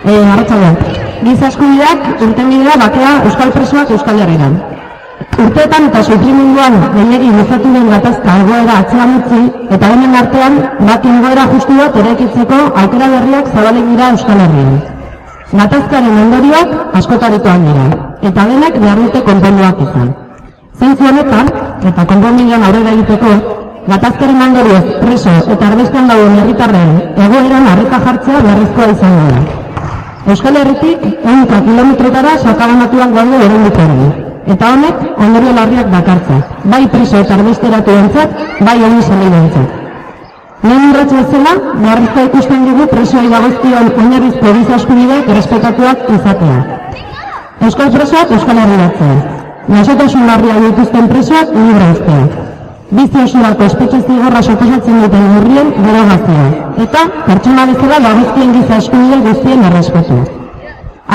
E, Arratxalde, giza eskubideak urtenbidea bakea Euskal Presoak Euskal Herrian. Urteetan eta sufrimenduan gehiagi luzatu den gatazka egoera atzean utzi eta hemen artean bat egoera justu bat eraikitzeko aukera berriak zabalik dira Euskal Herrian. Gatazkaren ondorioak askotarikoan dira eta denek behar dute konponduak izan. Zentzu honetan, eta konponbidean aurrera egiteko, gatazkaren ondorioz preso eta arbestean dauden herritarren egoeran harrika jartzea beharrezkoa izango da. Euskal Herritik ehunka kilometrotara sakabanatuan gaude oraindik ere. Eta honek ondorio larriak dakartza, bai preso eta arbesteratu entzat, bai honi salidentzat. Lehen urratz bezala, beharrizkoa ikusten dugu presoai dagozkion oinarrizko giza eskubideak errespetatuak izatea. Euskal presoak Euskal Herri Gasotasun larria dituzten presoak libra. Bizi osurako espetxe zigorra sokosatzen duten urrien derogazioa. Eta pertsona bezala dagozkien giza eskubide guztien errespetu.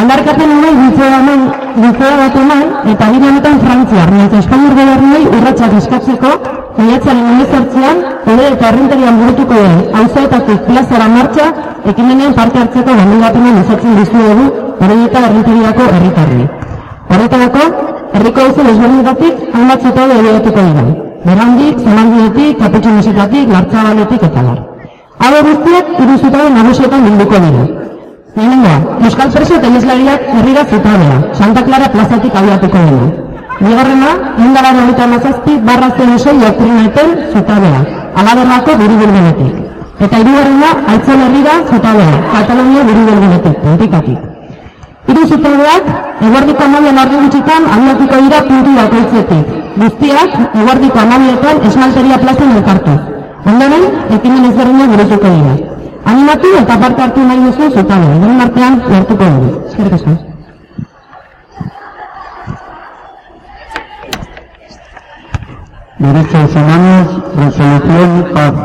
Aldarkaten nahi gizera eman, gizera bat eman, eta gire honetan frantziar, nintza espainiar gobernoi urratxak eskatzeko, maiatzaren emezortzian, ere eta errenterian burutuko den, hauzaetatik plazara martxa, ekimenean parte hartzeko gandilatunen esatzen dizu dugu, hori eta errenteriako herritarri. Horretarako, herriko hauzen ezberdinetatik, hainbat zutade edo dira. Berandik, zemandietik, kaputxinezetatik, lartzabaletik eta lar. Hau guztiak, iruzutade nagusietan bilduko dira. Lehenengoa, Euskal Preso teneslariak herrira zutabea, Santa Clara plazatik abiatuko dena. Bigarrena, indara nolita mazazpi, barra zen osoi doktrineten zutabea, alaberrako buru Eta irugarrena, aitzen herrira zutabea, Katalonia buru burbunetik, puntikatik. Iru zutabeak, eguardiko amabian argi gutxitan abiatuko dira puntu bakoitzetik. Guztiak, eguardiko amabietan esmalteria plazan elkartu. Ondoren, ekimen ezberdina burutuko dira. Animatu eta parte hartu nahi duzu zutabe, egun artean lortuko dugu. Eskerrik asko. Derechos humanos, resolución, paz.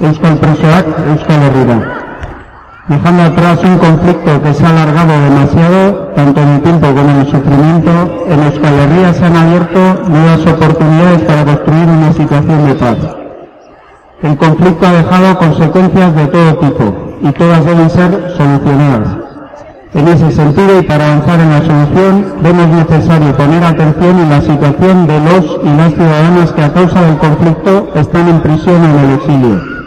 Euskal Presoak, Euskal Herrera. Dejando atrás un conflicto que se ha alargado demasiado, tanto en el tiempo el sufrimiento, en Euskal Herrera se han abierto nuevas oportunidades para construir una situación de paz. El conflicto ha dejado consecuencias de todo tipo y todas deben ser solucionadas. En ese sentido y para avanzar en la solución, vemos necesario poner atención en la situación de los y las ciudadanas que a causa del conflicto están en prisión o en el exilio.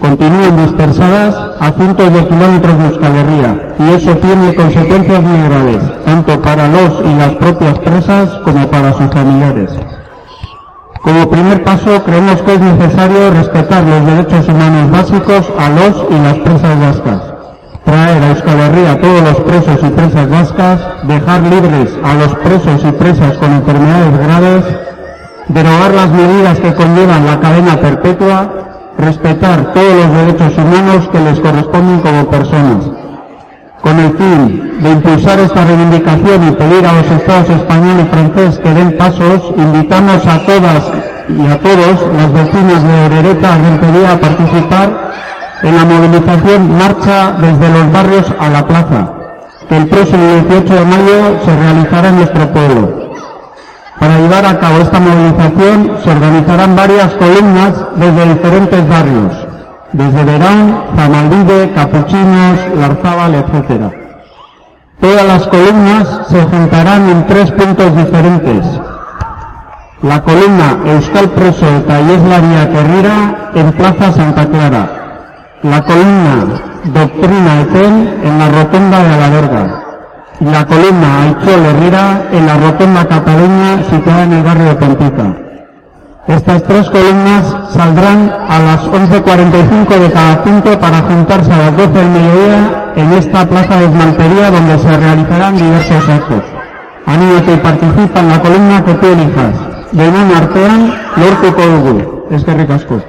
Continúan dispersadas a cientos de kilómetros de Euskal y eso tiene consecuencias muy graves, tanto para los y las propias presas como para sus familiares. Como primer paso, creemos que es necesario respetar los derechos humanos básicos a los y las presas vascas. Traer a Euskal Herria a todos los presos y presas vascas, dejar libres a los presos y presas con enfermedades graves, derogar las medidas que conllevan la cadena perpetua, respetar todos los derechos humanos que les corresponden como personas con el fin de impulsar esta reivindicación y pedir a los Estados español y francés que den pasos, invitamos a todas y a todos los vecinos de Orereta a a participar en la movilización Marcha desde los barrios a la plaza, que el próximo 18 de mayo se realizará en nuestro pueblo. Para llevar a cabo esta movilización se organizarán varias columnas desde diferentes barrios, desde Verán, Zamaldide, Capuchinos, Larzábal, etc. Todas las columnas se juntarán en tres puntos diferentes. La columna Euskal Preso eta Ieslaria Herrera en Plaza Santa Clara. La columna Doctrina Eten en la Rotonda de la Verga. La columna Aichol Herrera en la Rotonda Cataluña situada en el barrio de Pontita. Estas tres columnas saldrán a las 11.45 de cada punto para juntarse a las 12 del mediodía en esta plaza de esmaltería donde se realizarán diversos actos. Anímate y participa en la columna que tú elijas. De artean, lortuko dugu. Es que ricasco.